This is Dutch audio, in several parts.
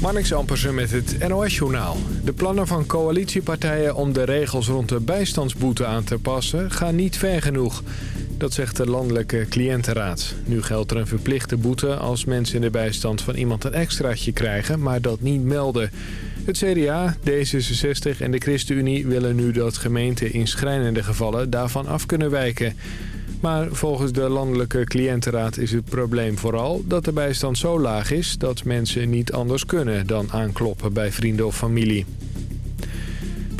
Marnix Ampersen met het NOS-journaal. De plannen van coalitiepartijen om de regels rond de bijstandsboete aan te passen... gaan niet ver genoeg. Dat zegt de Landelijke Cliëntenraad. Nu geldt er een verplichte boete als mensen in de bijstand van iemand een extraatje krijgen... maar dat niet melden. Het CDA, D66 en de ChristenUnie willen nu dat gemeenten in schrijnende gevallen daarvan af kunnen wijken... Maar volgens de Landelijke Cliëntenraad is het probleem vooral dat de bijstand zo laag is... dat mensen niet anders kunnen dan aankloppen bij vrienden of familie.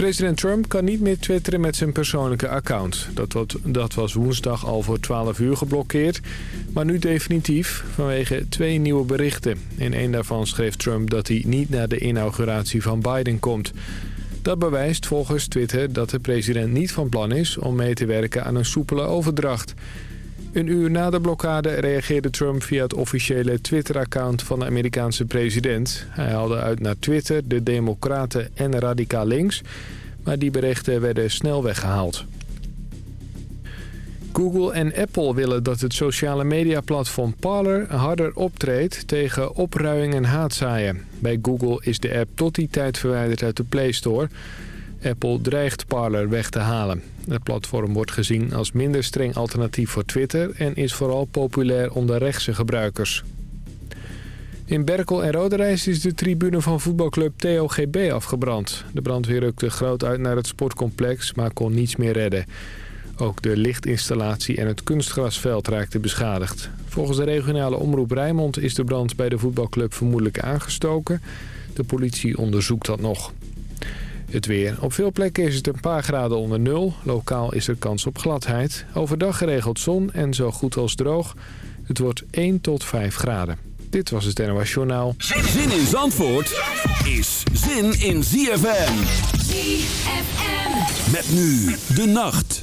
President Trump kan niet meer twitteren met zijn persoonlijke account. Dat, was woensdag al voor 12 uur geblokkeerd, maar nu definitief vanwege twee nieuwe berichten. In een daarvan schreef Trump dat hij niet naar de inauguratie van Biden komt... Dat bewijst volgens Twitter dat de president niet van plan is om mee te werken aan een soepele overdracht. Een uur na de blokkade reageerde Trump via het officiële Twitter-account van de Amerikaanse president. Hij haalde uit naar Twitter, de Democraten en Radicaal Links, maar die berichten werden snel weggehaald. Google en Apple willen dat het sociale mediaplatform Parler harder optreedt tegen opruiing en haatzaaien. Bij Google is de app tot die tijd verwijderd uit de Play Store. Apple dreigt Parler weg te halen. Het platform wordt gezien als minder streng alternatief voor Twitter... en is vooral populair onder rechtse gebruikers. In Berkel en Roderijs is de tribune van voetbalclub TOGB afgebrand. De brandweer rukte groot uit naar het sportcomplex, maar kon niets meer redden. Ook de lichtinstallatie en het kunstgrasveld raakten beschadigd. Volgens de regionale omroep Rijnmond is de brand bij de voetbalclub vermoedelijk aangestoken. De politie onderzoekt dat nog. Het weer. Op veel plekken is het een paar graden onder nul. Lokaal is er kans op gladheid. Overdag geregeld zon en zo goed als droog. Het wordt 1 tot 5 graden. Dit was het NOS Journaal. Zin in Zandvoort is zin in ZFM. ZFM. Met nu de nacht.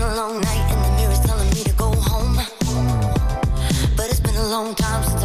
been a long night and the mirror's telling me to go home. But it's been a long time since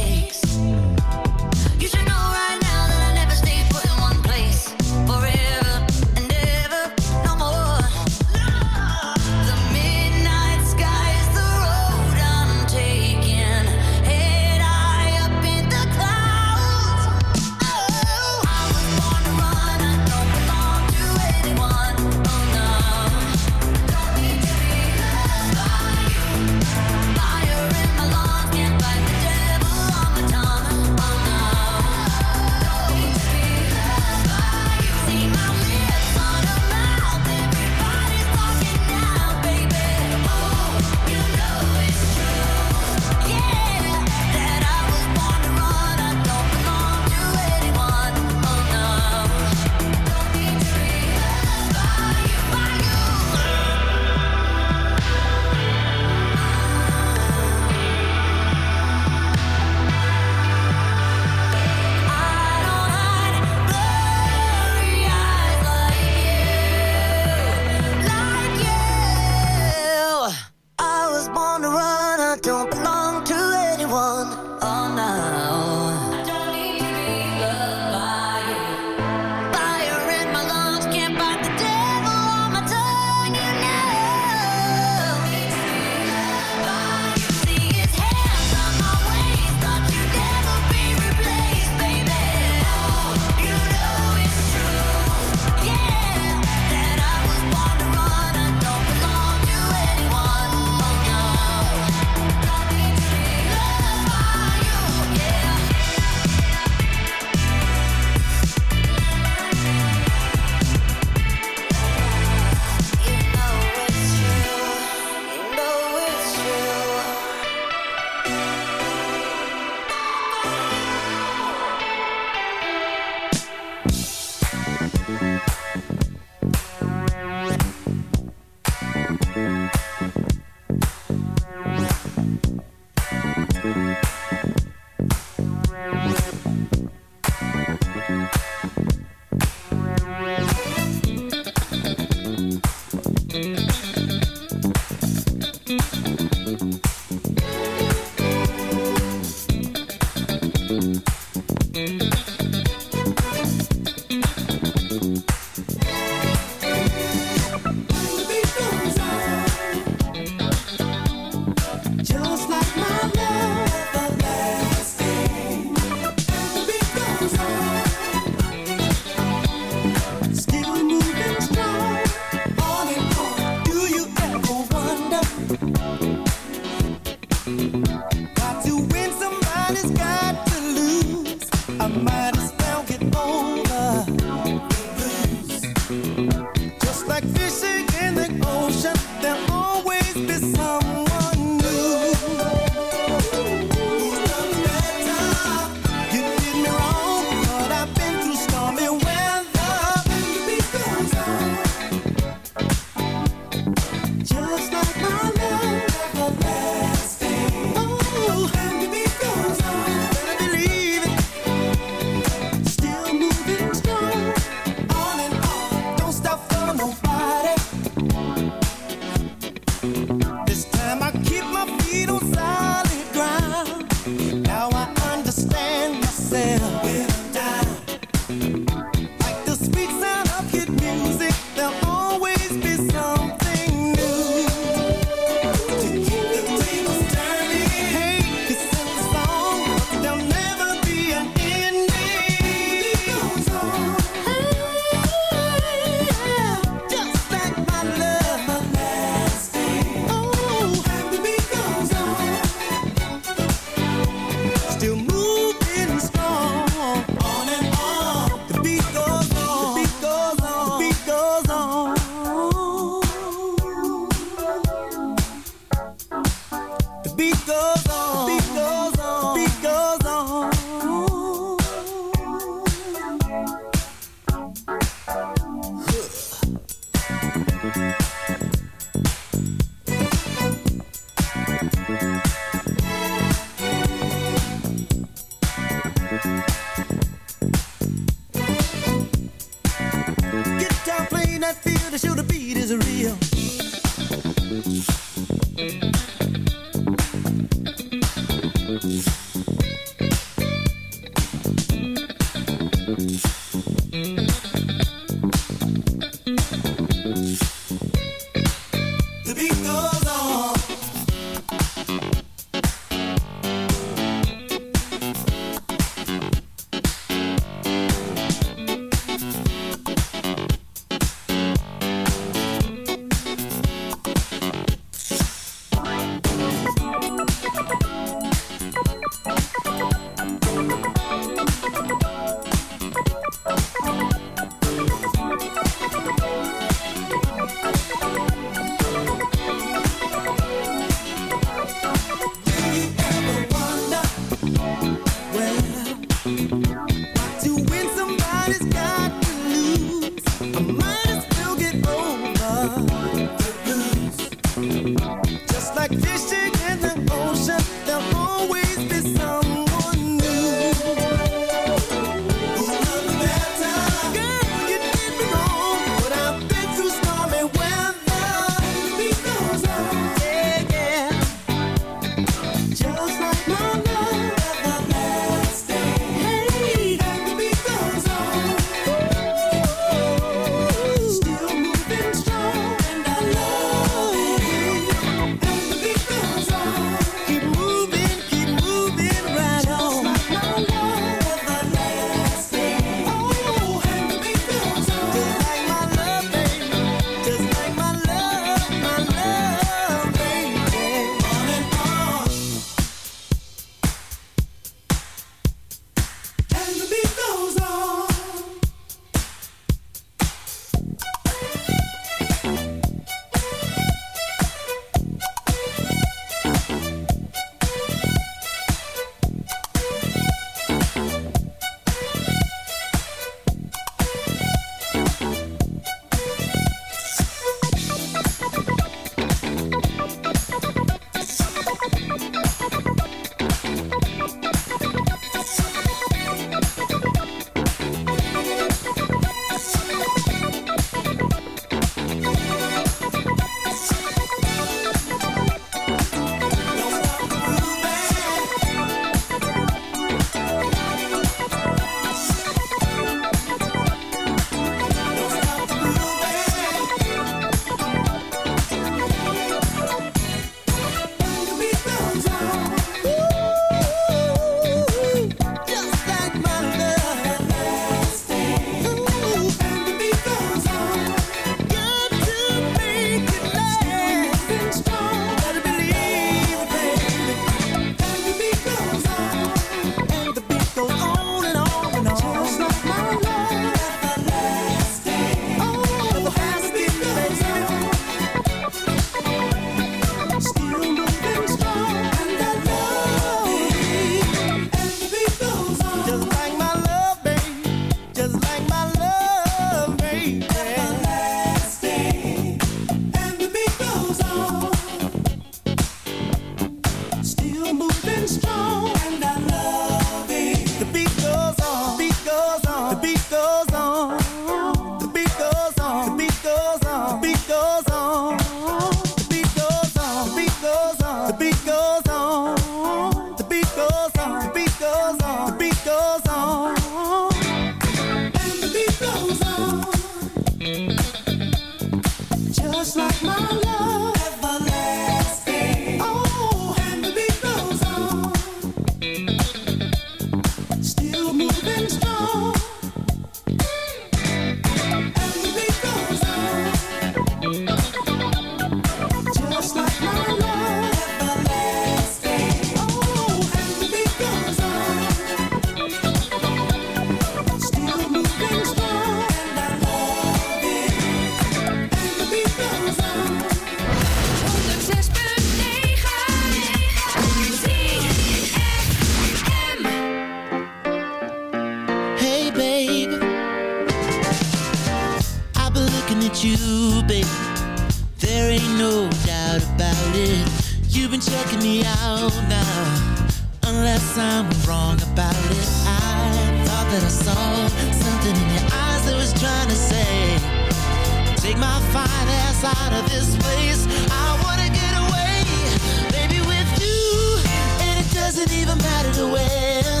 even matter to where.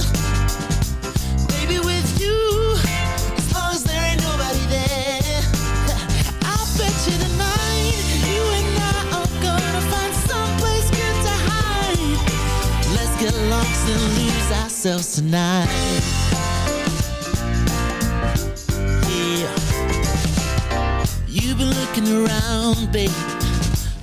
Baby, with you, as long as there ain't nobody there. I'll bet you tonight, you and I are gonna find someplace good to hide. Let's get lost and lose ourselves tonight. Yeah. You've been looking around, babe,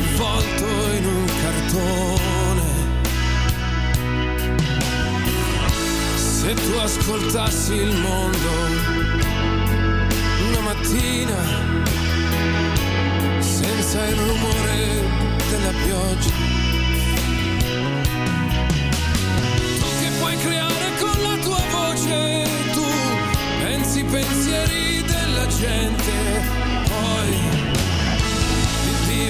avvolto in un cartone. Se tu ascoltassi il mondo una mattina senza il rumore della pioggia. Tu che puoi creare con la tua voce, tu pensi pensieri della gente, poi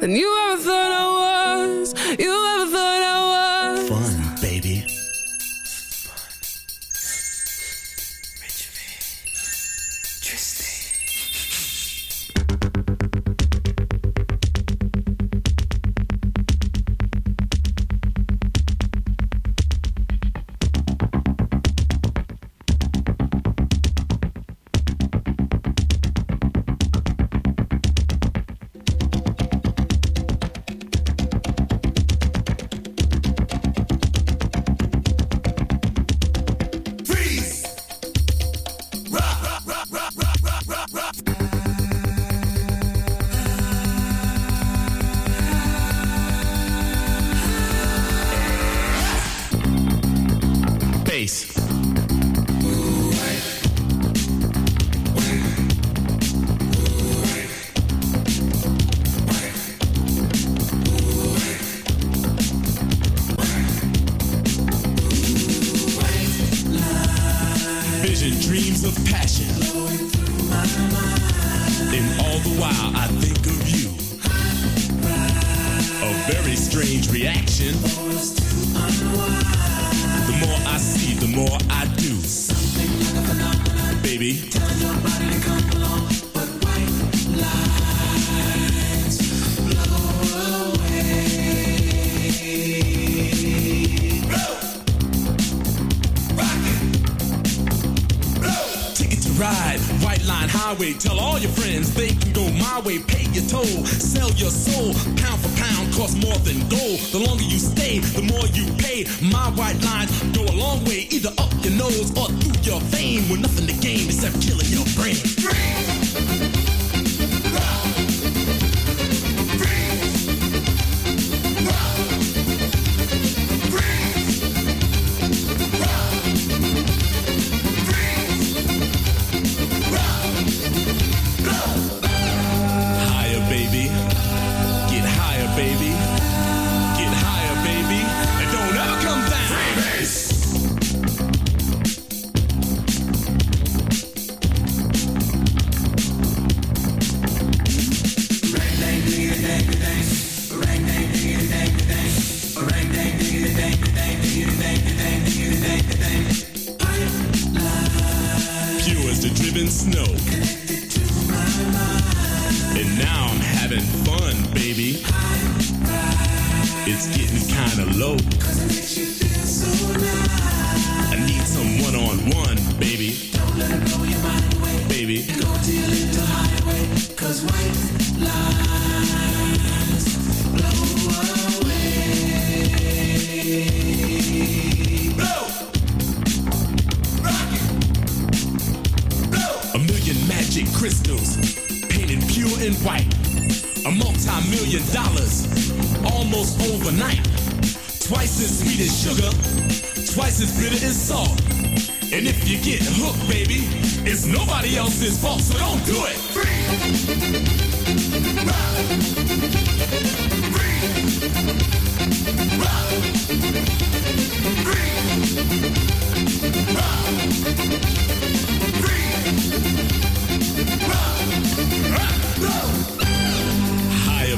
then you vein, with nothing to gain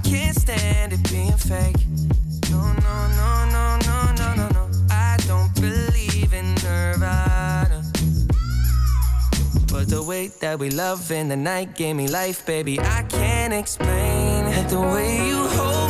I can't stand it being fake. No, no, no, no, no, no, no, no. I don't believe in Nirvana. But the way that we love in the night gave me life, baby. I can't explain it. The way you hold